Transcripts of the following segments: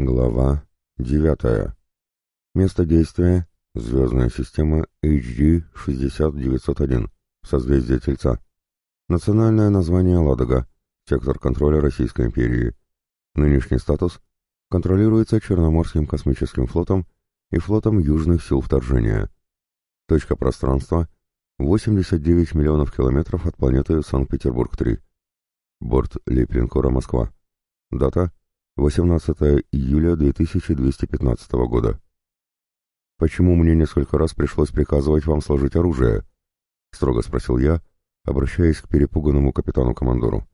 Глава 9. Место действия — звездная система HD-60901, созвездие Тельца. Национальное название Ладога, сектор контроля Российской империи. Нынешний статус контролируется Черноморским космическим флотом и флотом Южных сил вторжения. Точка пространства — 89 миллионов километров от планеты Санкт-Петербург-3. Борт Лейплинкора Москва. Дата — 18 июля 2215 года. «Почему мне несколько раз пришлось приказывать вам сложить оружие?» — строго спросил я, обращаясь к перепуганному капитану-командору.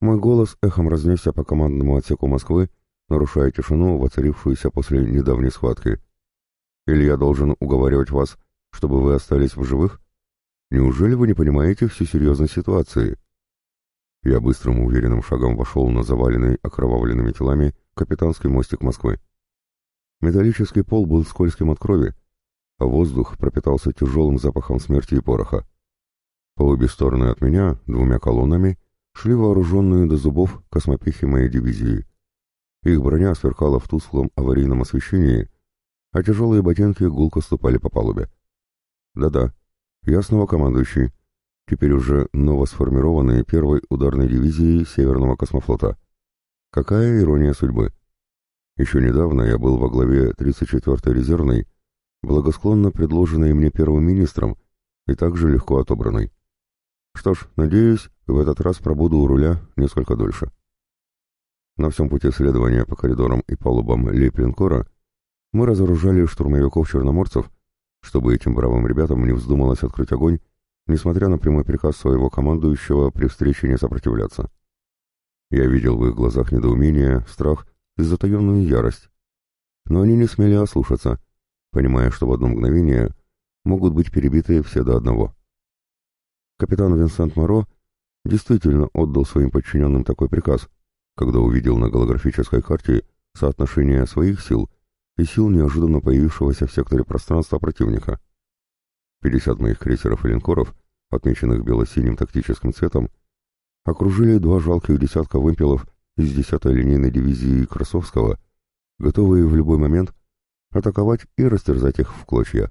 Мой голос эхом разнесся по командному отсеку Москвы, нарушая тишину, воцарившуюся после недавней схватки. «Или я должен уговаривать вас, чтобы вы остались в живых? Неужели вы не понимаете всю серьезность ситуации?» Я быстрым уверенным шагом вошел на заваленный окровавленными телами капитанский мостик Москвы. Металлический пол был скользким от крови, а воздух пропитался тяжелым запахом смерти и пороха. По обе стороны от меня, двумя колоннами, шли вооруженные до зубов космопехи моей дивизии. Их броня сверкала в тусклом аварийном освещении, а тяжелые ботинки гулко ступали по палубе. Да-да, я снова командующий, теперь уже новосформированной первой ударной дивизии Северного космофлота. Какая ирония судьбы! Еще недавно я был во главе 34-й резервной, благосклонно предложенной мне первым министром и также легко отобранной. Что ж, надеюсь, в этот раз пробуду у руля несколько дольше. На всем пути следования по коридорам и палубам Лейплинкора мы разоружали штурмовиков-черноморцев, чтобы этим бравым ребятам не вздумалось открыть огонь несмотря на прямой приказ своего командующего при встрече не сопротивляться. Я видел в их глазах недоумение, страх и затаенную ярость. Но они не смели ослушаться, понимая, что в одно мгновение могут быть перебиты все до одного. Капитан Винсент Моро действительно отдал своим подчиненным такой приказ, когда увидел на голографической карте соотношение своих сил и сил неожиданно появившегося в секторе пространства противника. 50 моих крейсеров и линкоров, отмеченных бело-синим тактическим цветом, окружили два жалких десятка вымпелов из 10-й линейной дивизии Красовского, готовые в любой момент атаковать и растерзать их в клочья.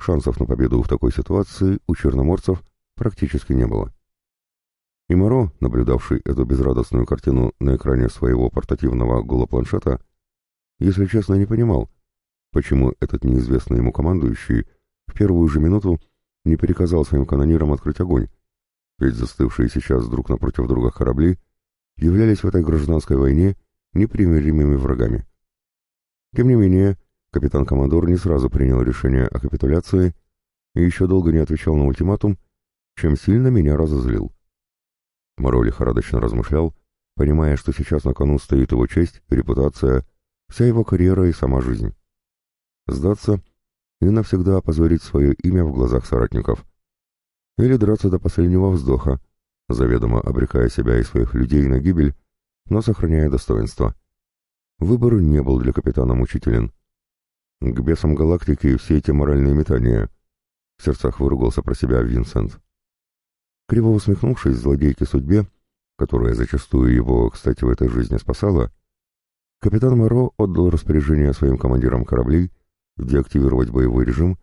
Шансов на победу в такой ситуации у черноморцев практически не было. И Моро, наблюдавший эту безрадостную картину на экране своего портативного голопланшета, если честно, не понимал, почему этот неизвестный ему командующий в первую же минуту не приказал своим канонирам открыть огонь, ведь застывшие сейчас друг напротив друга корабли являлись в этой гражданской войне непримиримыми врагами. Тем не менее, капитан-командор не сразу принял решение о капитуляции и еще долго не отвечал на ультиматум, чем сильно меня разозлил. Моро лихорадочно размышлял, понимая, что сейчас на кону стоит его честь, репутация, вся его карьера и сама жизнь. Сдаться и навсегда опозорить свое имя в глазах соратников. Или драться до последнего вздоха, заведомо обрекая себя и своих людей на гибель, но сохраняя достоинство. Выбор не был для капитана мучителен. К бесам галактики все эти моральные метания. В сердцах выругался про себя Винсент. Криво усмехнувшись злодейке судьбе, которая зачастую его, кстати, в этой жизни спасала, капитан Моро отдал распоряжение своим командирам кораблей деактивировать боевой режим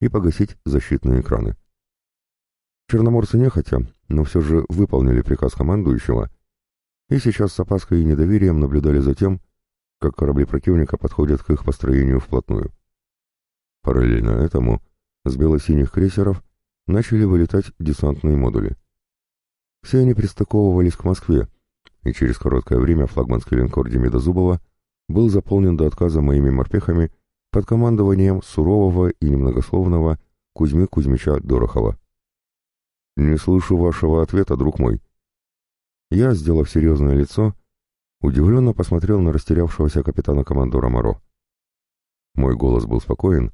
и погасить защитные экраны. Черноморцы нехотя, но все же выполнили приказ командующего и сейчас с опаской и недоверием наблюдали за тем, как корабли противника подходят к их построению вплотную. Параллельно этому с бело-синих крейсеров начали вылетать десантные модули. Все они пристыковывались к Москве, и через короткое время флагманский линкор Демида Зубова был заполнен до отказа моими морпехами под командованием сурового и немногословного Кузьмы Кузьмича Дорохова. «Не слышу вашего ответа, друг мой». Я, сделав серьезное лицо, удивленно посмотрел на растерявшегося капитана-командора Моро. Мой голос был спокоен,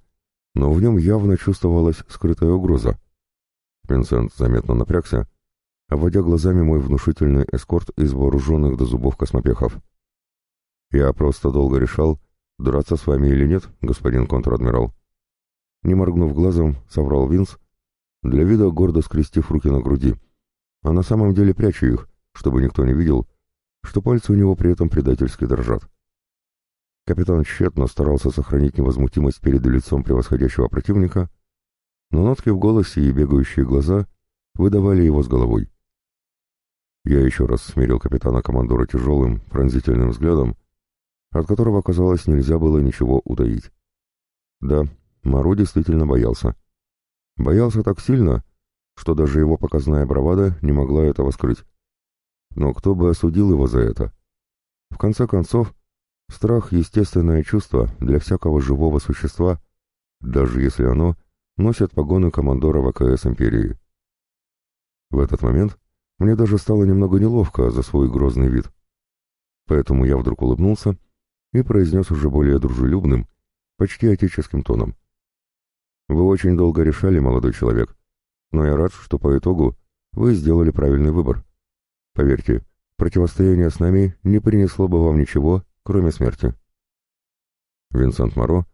но в нем явно чувствовалась скрытая угроза. Винсент заметно напрягся, обводя глазами мой внушительный эскорт из вооруженных до зубов космопехов. Я просто долго решал, «Драться с вами или нет, господин контр-адмирал?» Не моргнув глазом, соврал Винс, для вида гордо скрестив руки на груди, а на самом деле пряча их, чтобы никто не видел, что пальцы у него при этом предательски дрожат. Капитан тщетно старался сохранить невозмутимость перед лицом превосходящего противника, но нотки в голосе и бегающие глаза выдавали его с головой. Я еще раз смирил капитана-командора тяжелым, пронзительным взглядом, от которого, казалось, нельзя было ничего утаить. Да, Моро действительно боялся. Боялся так сильно, что даже его показная бравада не могла этого скрыть. Но кто бы осудил его за это? В конце концов, страх — естественное чувство для всякого живого существа, даже если оно носит погоны командора ВКС Империи. В этот момент мне даже стало немного неловко за свой грозный вид. Поэтому я вдруг улыбнулся и произнес уже более дружелюбным, почти отеческим тоном. «Вы очень долго решали, молодой человек, но я рад, что по итогу вы сделали правильный выбор. Поверьте, противостояние с нами не принесло бы вам ничего, кроме смерти». Винсент Моро,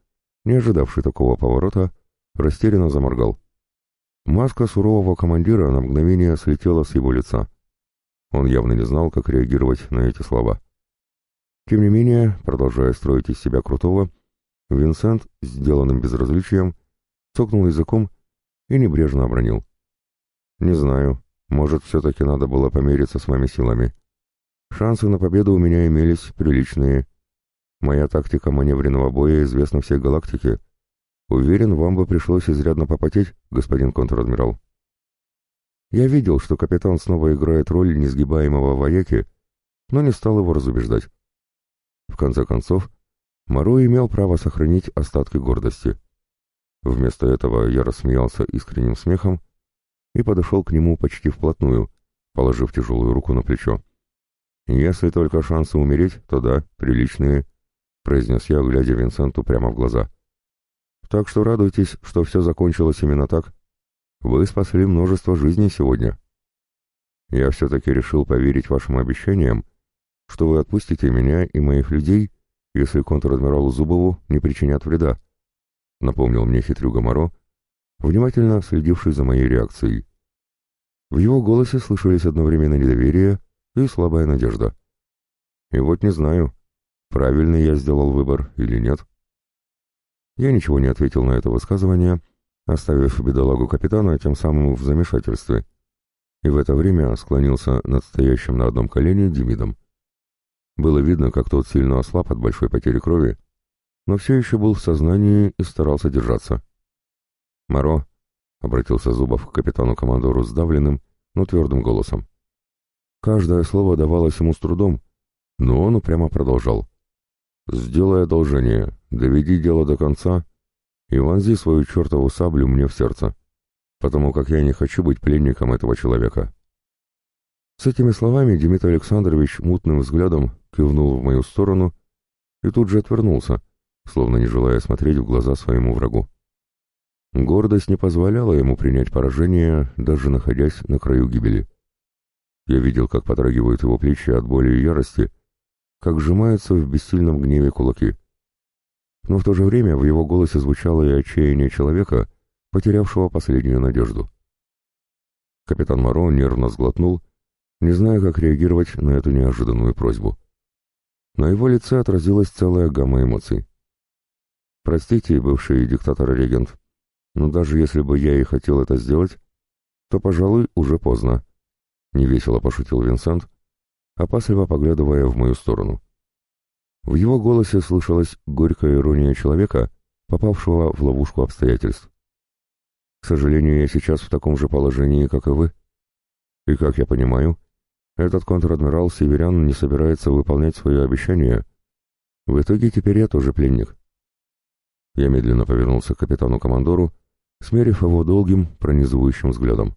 не ожидавший такого поворота, растерянно заморгал. Маска сурового командира на мгновение слетела с его лица. Он явно не знал, как реагировать на эти слова. Тем не менее, продолжая строить из себя крутого, Винсент, сделанным безразличием, цокнул языком и небрежно обронил. «Не знаю, может, все-таки надо было помериться с моими силами. Шансы на победу у меня имелись приличные. Моя тактика маневренного боя известна всей галактике, Уверен, вам бы пришлось изрядно попотеть, господин контр-адмирал. Я видел, что капитан снова играет роль несгибаемого вояки, но не стал его разубеждать. В конце концов, Моро имел право сохранить остатки гордости. Вместо этого я рассмеялся искренним смехом и подошел к нему почти вплотную, положив тяжелую руку на плечо. «Если только шансы умереть, то да, приличные», — произнес я, глядя Винсенту прямо в глаза. Так что радуйтесь, что все закончилось именно так. Вы спасли множество жизней сегодня. Я все-таки решил поверить вашим обещаниям, что вы отпустите меня и моих людей, если контр-адмиралу Зубову не причинят вреда, напомнил мне хитрюга Моро, внимательно следивший за моей реакцией. В его голосе слышались одновременно недоверие и слабая надежда. И вот не знаю, правильно я сделал выбор или нет. Я ничего не ответил на это высказывание, оставив бедолагу капитана тем самым в замешательстве, и в это время склонился над стоящим на одном колене Демидом. Было видно, как тот сильно ослаб от большой потери крови, но все еще был в сознании и старался держаться. «Моро», — обратился Зубов к капитану-командору сдавленным, но твердым голосом. Каждое слово давалось ему с трудом, но он упрямо продолжал. «Сделай одолжение, доведи дело до конца и вонзи свою чертову саблю мне в сердце, потому как я не хочу быть пленником этого человека». С этими словами Дмитрий Александрович мутным взглядом кивнул в мою сторону и тут же отвернулся, словно не желая смотреть в глаза своему врагу. Гордость не позволяла ему принять поражение, даже находясь на краю гибели. Я видел, как подрагивают его плечи от боли и ярости, как сжимаются в бессильном гневе кулаки. Но в то же время в его голосе звучало и отчаяние человека, потерявшего последнюю надежду. Капитан Моро нервно сглотнул, не зная, как реагировать на эту неожиданную просьбу. На его лице отразилась целая гамма эмоций. «Простите, бывший диктатор-регент, но даже если бы я и хотел это сделать, то, пожалуй, уже поздно», — невесело пошутил Винсент, опасливо поглядывая в мою сторону. В его голосе слышалась горькая ирония человека, попавшего в ловушку обстоятельств. К сожалению, я сейчас в таком же положении, как и вы. И, как я понимаю, этот контр-адмирал Северян не собирается выполнять свое обещание. В итоге теперь я тоже пленник. Я медленно повернулся к капитану-командору, смерив его долгим, пронизывающим взглядом.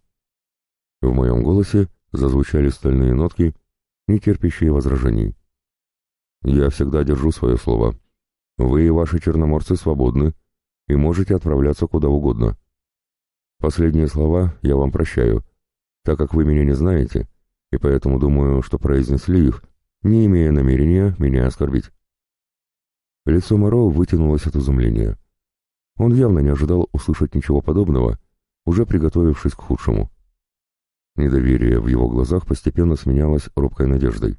В моем голосе зазвучали стальные нотки — не терпящие возражений. «Я всегда держу свое слово. Вы и ваши черноморцы свободны и можете отправляться куда угодно. Последние слова я вам прощаю, так как вы меня не знаете, и поэтому думаю, что произнесли их, не имея намерения меня оскорбить». Лицо Моро вытянулось от изумления. Он явно не ожидал услышать ничего подобного, уже приготовившись к худшему. Недоверие в его глазах постепенно сменялось робкой надеждой.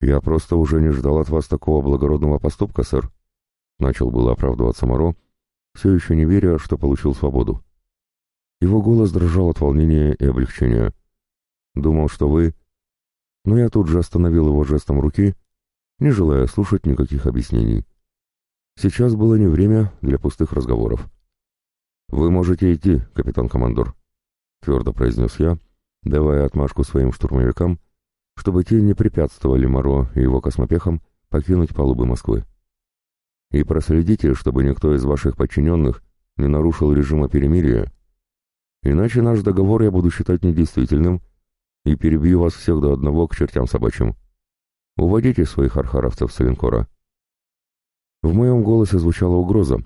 «Я просто уже не ждал от вас такого благородного поступка, сэр», — начал было оправдываться Моро, все еще не веря, что получил свободу. Его голос дрожал от волнения и облегчения. «Думал, что вы...» Но я тут же остановил его жестом руки, не желая слушать никаких объяснений. Сейчас было не время для пустых разговоров. «Вы можете идти, капитан-командор», — твердо произнес я, давая отмашку своим штурмовикам, чтобы те не препятствовали Моро и его космопехам покинуть палубы Москвы. И проследите, чтобы никто из ваших подчиненных не нарушил режима перемирия, иначе наш договор я буду считать недействительным и перебью вас всех до одного к чертям собачьим. Уводите своих архаровцев с линкора. В моем голосе звучала угроза,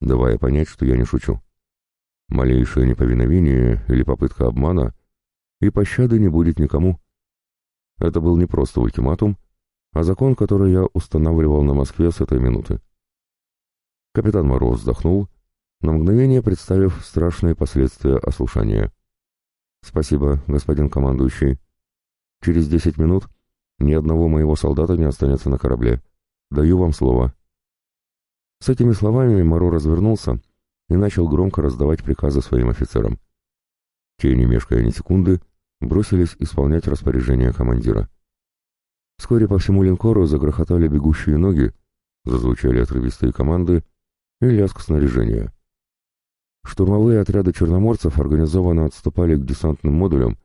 давая понять, что я не шучу. Малейшее неповиновение или попытка обмана, и пощады не будет никому. Это был не просто ультиматум, а закон, который я устанавливал на Москве с этой минуты. Капитан Мороз вздохнул, на мгновение представив страшные последствия ослушания. «Спасибо, господин командующий. Через десять минут ни одного моего солдата не останется на корабле. Даю вам слово». С этими словами Моро развернулся и начал громко раздавать приказы своим офицерам. Те, не мешкая ни секунды, бросились исполнять распоряжение командира. Вскоре по всему линкору загрохотали бегущие ноги, зазвучали отрывистые команды и лязг снаряжения. Штурмовые отряды черноморцев организованно отступали к десантным модулям,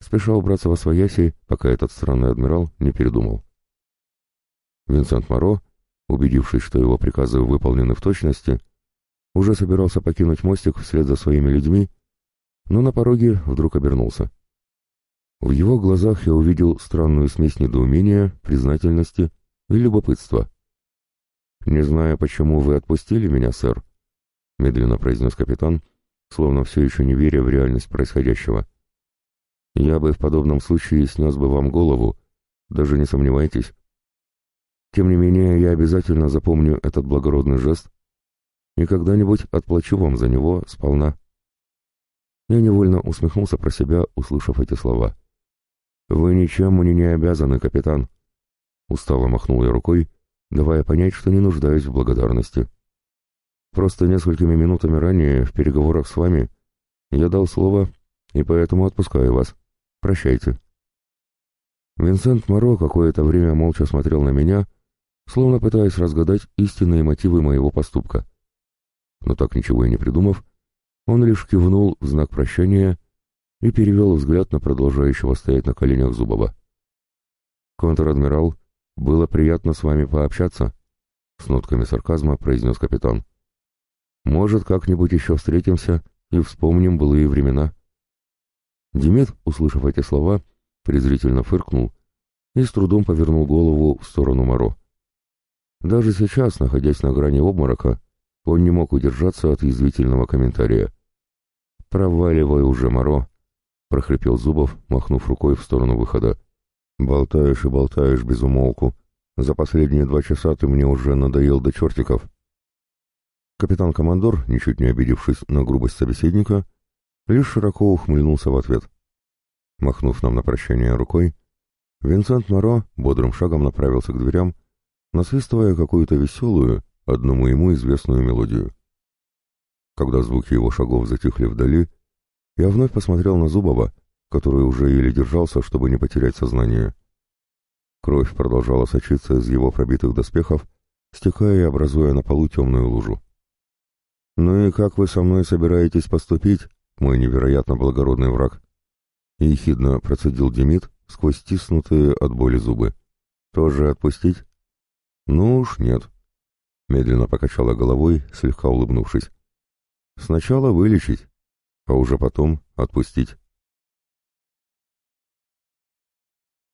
спеша убраться во свояси, пока этот странный адмирал не передумал. Винсент Моро убедившись, что его приказы выполнены в точности, уже собирался покинуть мостик вслед за своими людьми, но на пороге вдруг обернулся. В его глазах я увидел странную смесь недоумения, признательности и любопытства. «Не знаю, почему вы отпустили меня, сэр», — медленно произнес капитан, словно все еще не веря в реальность происходящего. «Я бы в подобном случае снес бы вам голову, даже не сомневайтесь, тем не менее, я обязательно запомню этот благородный жест и когда-нибудь отплачу вам за него сполна. Я невольно усмехнулся про себя, услышав эти слова. «Вы ничем мне не обязаны, капитан», — устало махнул я рукой, давая понять, что не нуждаюсь в благодарности. «Просто несколькими минутами ранее в переговорах с вами я дал слово, и поэтому отпускаю вас. Прощайте». Винсент Моро какое-то время молча смотрел на меня, словно пытаясь разгадать истинные мотивы моего поступка. Но так ничего и не придумав, он лишь кивнул в знак прощания и перевел взгляд на продолжающего стоять на коленях Зубова. «Контр-адмирал, было приятно с вами пообщаться», — с нотками сарказма произнес капитан. «Может, как-нибудь еще встретимся и вспомним былые времена». Демид, услышав эти слова, презрительно фыркнул и с трудом повернул голову в сторону Моро. Даже сейчас, находясь на грани обморока, он не мог удержаться от язвительного комментария. «Проваливай уже, Моро!» — прохрипел Зубов, махнув рукой в сторону выхода. «Болтаешь и болтаешь без умолку. За последние два часа ты мне уже надоел до чертиков». Капитан-командор, ничуть не обидевшись на грубость собеседника, лишь широко ухмыльнулся в ответ. Махнув нам на прощание рукой, Винсент Моро бодрым шагом направился к дверям, насвистывая какую-то веселую, одному ему известную мелодию. Когда звуки его шагов затихли вдали, я вновь посмотрел на Зубова, который уже еле держался, чтобы не потерять сознание. Кровь продолжала сочиться из его пробитых доспехов, стекая и образуя на полу темную лужу. «Ну и как вы со мной собираетесь поступить, мой невероятно благородный враг?» Ехидно процедил Демид сквозь стиснутые от боли зубы. «Тоже отпустить?» «Ну уж нет», — медленно покачала головой, слегка улыбнувшись. «Сначала вылечить, а уже потом отпустить».